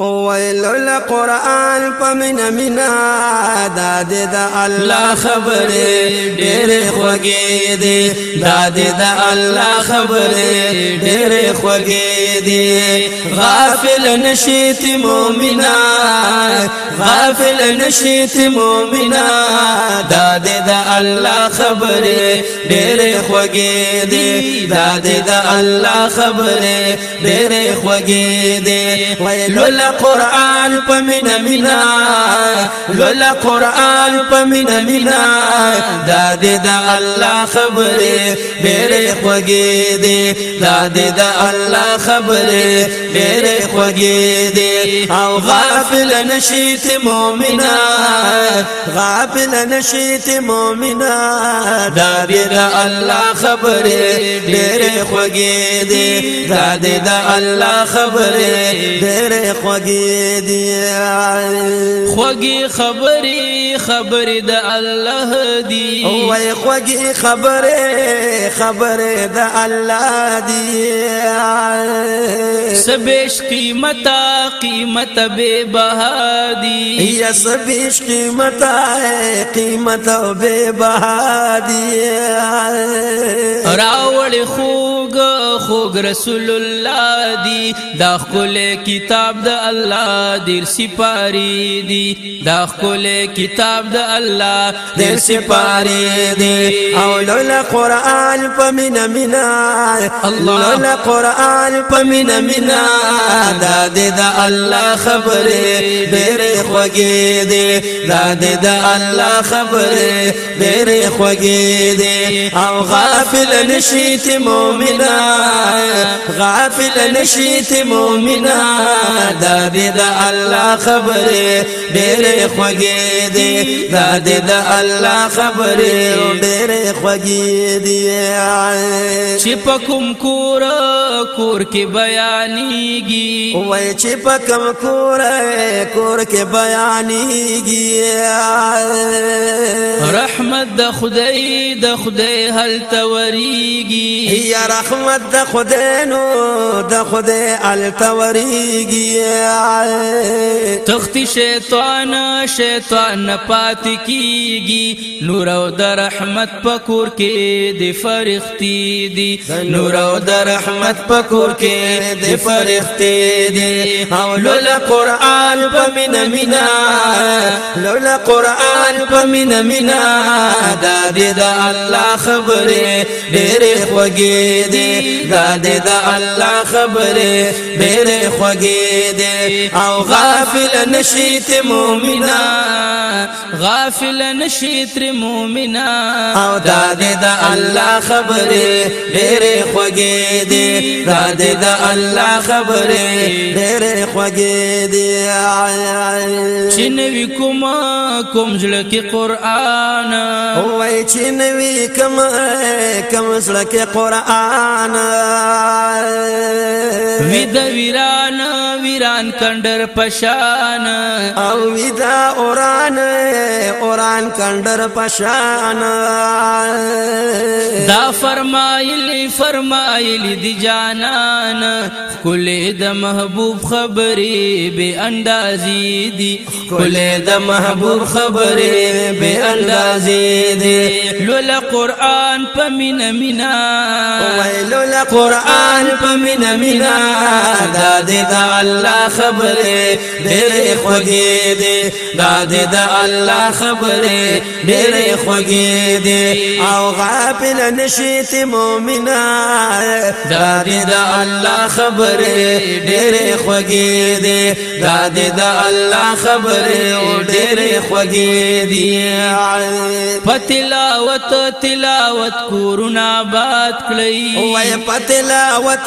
ويل القرآن فمن منا داد دا الله خبر ډېر خوږې دي داد دا الله خبر ډېر خوږې دي غافل نشيت مؤمنا غافل نشيت مؤمنا داد دا الله خبر ډېر خوږې دي داد دا الله خبر ډېر خوږې دي قران په مینا مینا لولا قران په مینا مینا دا دې د الله خبره ډېرې خوږې دي دا دې د الله خبره ډېرې خوږې دي او غافل نشیت مؤمنا غافل نشیت مؤمنا دا دې د الله خبره ډېرې خوږې دي دا دې د الله خبره ډېرې خوږې خوږې دي خوږې خبرې خبرې د الله دي وای خوږې خبرې خبرې د الله دي سبش قیمت قیمت به بهادي یا سبش قیمت قیمت به بهادي راول خو خوګ خوګ رسول الله دی دا خپل کتاب د الله دیر سپاری دی دا خپل کتاب د الله دیر سپاری دی او لولا قران پمن منا الله لولا قران پمن منا دا دې د الله خبره ډېر خوګې دی دا دې د الله خبره ډېر خوګې دی او غافل نشیت مؤمن دا غافل نشیت مومنا دا دې د الله خبره ډېرې خوږې دي دا دې د الله خبره ډېرې خوږې دي چې پکم کور کور کې بیانېږي وای چې پکم کور کور کې بیانېږي رحمت د خدای د خدای هل توریږي یا رحمت د خدای نو د خدای التوریږي تختی شیطان شیطان پات کیږي نور او د رحمت پکور کې د فرښتې دي نور او د رحمت پکور کې د فرښتې دي او لول قران په مینا مینا لول قران په مینا مینا دا دې د الله خبره ډېر خوږې دي دا دې د الله خبره ډېر خوږې دي او غافل نشیت مؤمنا غافل نشیت مؤمنا او دا الله خبره ډېر خوږې دي دا الله خبره ډېر خوږې دي چې نوي کوم قران وای چې نوي کوم کوم قران ودا ویران ویران کندر پشان او ودا اوران اوران کندر پشان دا فرمایلی فرمایلی دی جانان کله د محبوب خبرې به اندازې دي کله د محبوب خبرې به اندازې دي لولا قران په مینا مینا لولا قران په مینا مینا دا دې دا الله خبرې ډېرې خوږې دي دا دې دا الله خبرې ډېرې خوږې دي او غافل نشي ته مؤمنه دا دې دا الله خبرې خبره ډېر خوږې دي دا دې د الله خبره ډېر خوږې دي پتلاوت تلاوت کورونا باد کړی وای پتلاوت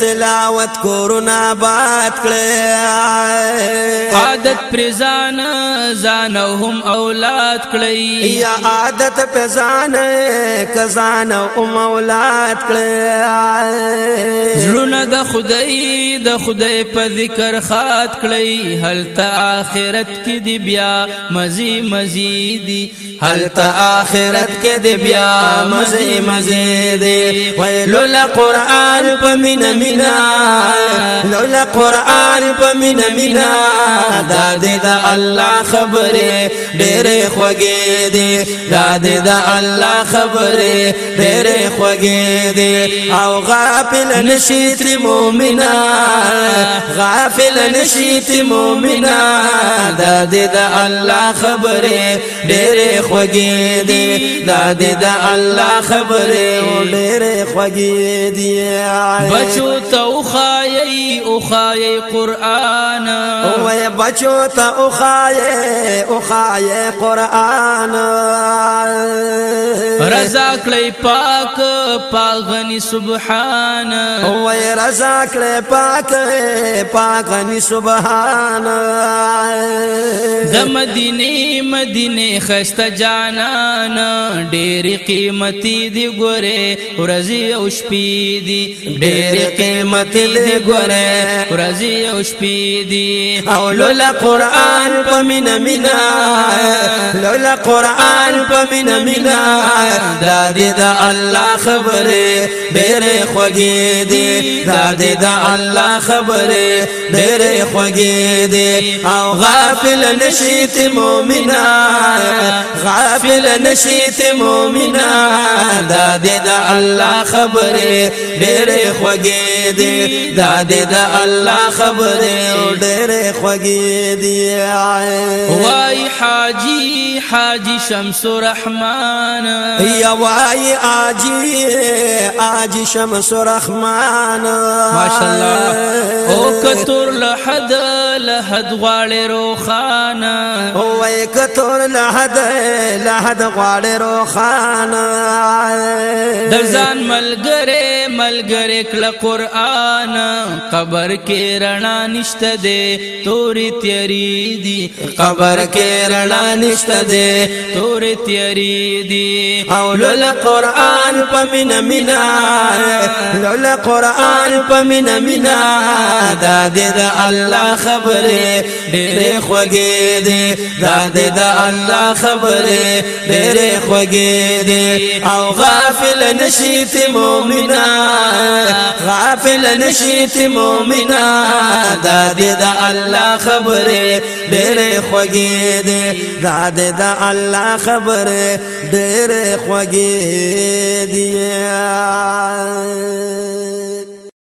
تلاوت کورونا باد کړی عادت پرزان زان هم اولاد کړی یا عادت پرزان کزان هم اولاد کړی زړه زړونه د خدای د خدای په ذکر خات کړی هل ته آخرت کې دی بیا مزي مزي دی هل ته آخرت کې دی بیا مزي مزي دی ویل القرآن په مینا مینا لول قرآن په مینا مینا دا دې د الله خبره ډېرې خوږې دی دا دې د الله خبره ډېرې خوږې دی او غافل نشي تی مومنا غافل نشيتي مومنا دا دی دا الله خبري ډېرې خوږې دي دا دی دا الله خبري ډېرې خوږې دي بچو ته اوخایي اوخایي قران اوه بچو ته اوخایي اوخایي قران رضا کړی پاک پاغنی سبحان اوه رضا کړې پاک پاک ني سبحان د مدینه مدینه خسته جانان ډېر قیمتي دی ګوره ورځي او شپې دی ډېر قیمتي دی ګوره ورځي او شپې دی او لولا قران په مینا مینا لولا قران په مینا مینا دا دې دا الله خبره ډېر خوږې دی دا دې دا الله خبره ډېر خوږې دی او غافل نشي ته مؤمنه غافل نشیت مومنا دا دې دا الله خبره ډېرې خوږې دي دا دې دا الله خبره ډېرې خوږې دي واي حاجی حاجی شمس الرحمن یا واي اجي اجي شمس الرحمن الله او کتر لحدر لحد غواړي روخانه او وای کتور لحد لحد غواړي روخانه د ځان ملګری ملګری کله قران قبر کې رڼا نشته دې تورې تیری دي قبر کې رڼا نشته دې تورې تیری دي او لول قران پمن مینا لول قران پمن مینا دا دې الله خبر خبره ډېرې خوږې دي دا د الله خبره ډېرې خوږې دي او غافل نشیت مؤمنا غافل نشیت مؤمنا دا د الله خبره ډېرې خوږې دي دا د الله خبره ډېرې خوږې دي